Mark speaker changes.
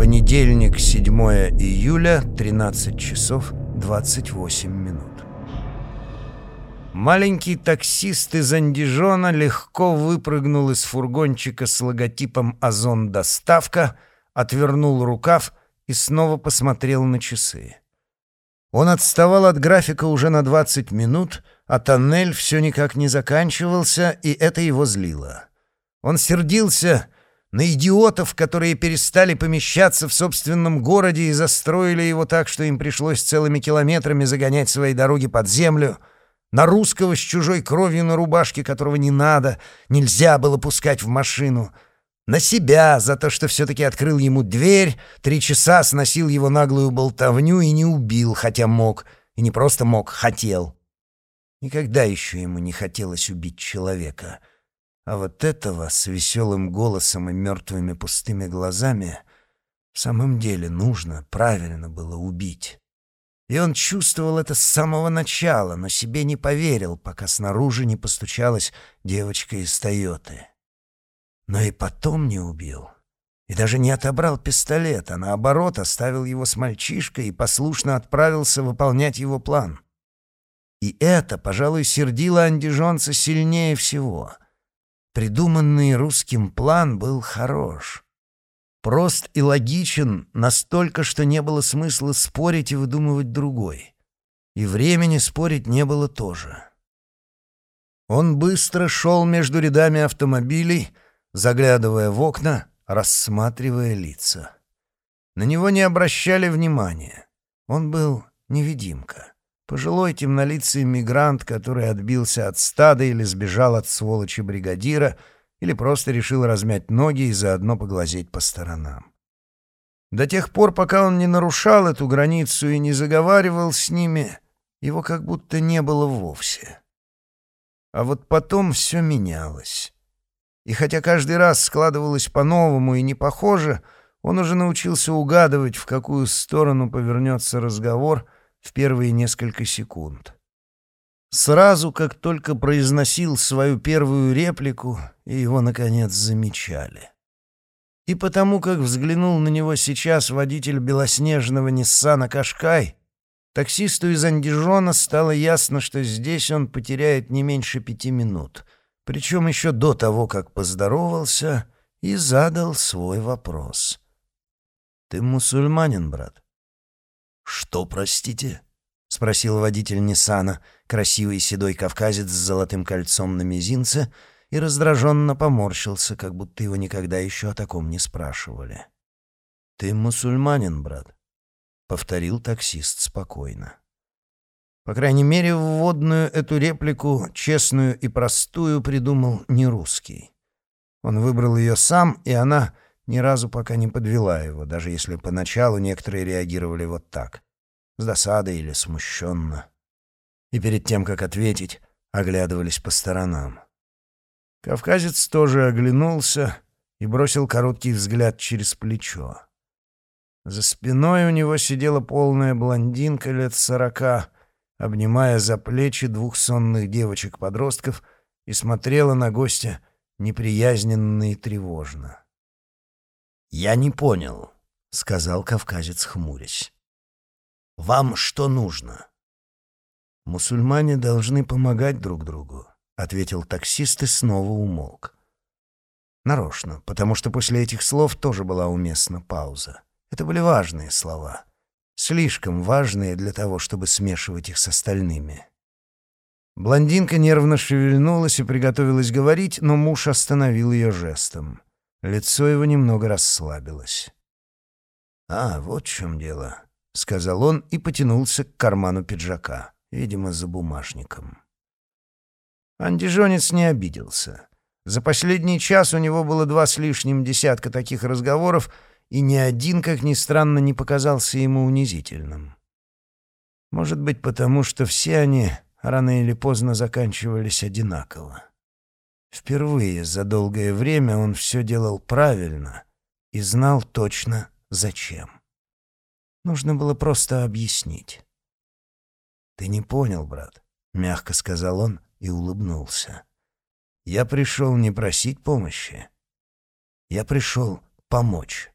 Speaker 1: Понедельник, 7 июля, 13 часов 28 минут. Маленький таксист из Андижона легко выпрыгнул из фургончика с логотипом «Озон Доставка», отвернул рукав и снова посмотрел на часы. Он отставал от графика уже на 20 минут, а тоннель все никак не заканчивался, и это его злило. Он сердился на идиотов, которые перестали помещаться в собственном городе и застроили его так, что им пришлось целыми километрами загонять свои дороги под землю, на русского с чужой кровью на рубашке, которого не надо, нельзя было пускать в машину, на себя за то, что все-таки открыл ему дверь, три часа сносил его наглую болтовню и не убил, хотя мог, и не просто мог, хотел. Никогда еще ему не хотелось убить человека — а вот этого с веселым голосом и мертвыми пустыми глазами в самом деле нужно, правильно было убить. И он чувствовал это с самого начала, но себе не поверил, пока снаружи не постучалась девочка из Тойоты. Но и потом не убил. И даже не отобрал пистолет, а наоборот оставил его с мальчишкой и послушно отправился выполнять его план. И это, пожалуй, сердило андижонца сильнее всего — Придуманный русским план был хорош. Прост и логичен настолько, что не было смысла спорить и выдумывать другой. И времени спорить не было тоже. Он быстро шел между рядами автомобилей, заглядывая в окна, рассматривая лица. На него не обращали внимания. Он был невидимка. Пожилой темнолицый мигрант, который отбился от стада или сбежал от сволочи бригадира, или просто решил размять ноги и заодно поглазеть по сторонам. До тех пор, пока он не нарушал эту границу и не заговаривал с ними, его как будто не было вовсе. А вот потом все менялось. И хотя каждый раз складывалось по-новому и не похоже, он уже научился угадывать, в какую сторону повернется разговор — в первые несколько секунд. Сразу, как только произносил свою первую реплику, его, наконец, замечали. И потому, как взглянул на него сейчас водитель белоснежного Ниссана Кашкай, таксисту из Андижона стало ясно, что здесь он потеряет не меньше пяти минут, причем еще до того, как поздоровался и задал свой вопрос. «Ты мусульманин, брат?» «Что, простите?» — спросил водитель Ниссана, красивый седой кавказец с золотым кольцом на мизинце, и раздраженно поморщился, как будто его никогда еще о таком не спрашивали. «Ты мусульманин, брат?» — повторил таксист спокойно. По крайней мере, вводную эту реплику, честную и простую, придумал не русский. Он выбрал ее сам, и она ни разу пока не подвела его, даже если поначалу некоторые реагировали вот так, с досадой или смущенно. И перед тем, как ответить, оглядывались по сторонам. Кавказец тоже оглянулся и бросил короткий взгляд через плечо. За спиной у него сидела полная блондинка лет сорока, обнимая за плечи двух сонных девочек-подростков и смотрела на гостя неприязненно и тревожно. «Я не понял», — сказал кавказец, хмурясь. «Вам что нужно?» «Мусульмане должны помогать друг другу», — ответил таксист и снова умолк. Нарочно, потому что после этих слов тоже была уместна пауза. Это были важные слова. Слишком важные для того, чтобы смешивать их с остальными. Блондинка нервно шевельнулась и приготовилась говорить, но муж остановил ее жестом. Лицо его немного расслабилось. «А, вот в чем дело», — сказал он и потянулся к карману пиджака, видимо, за бумажником. Андижонец не обиделся. За последний час у него было два с лишним десятка таких разговоров, и ни один, как ни странно, не показался ему унизительным. Может быть, потому что все они рано или поздно заканчивались одинаково. Впервые за долгое время он все делал правильно и знал точно, зачем. Нужно было просто объяснить. «Ты не понял, брат», — мягко сказал он и улыбнулся. «Я пришел не просить помощи. Я пришел помочь».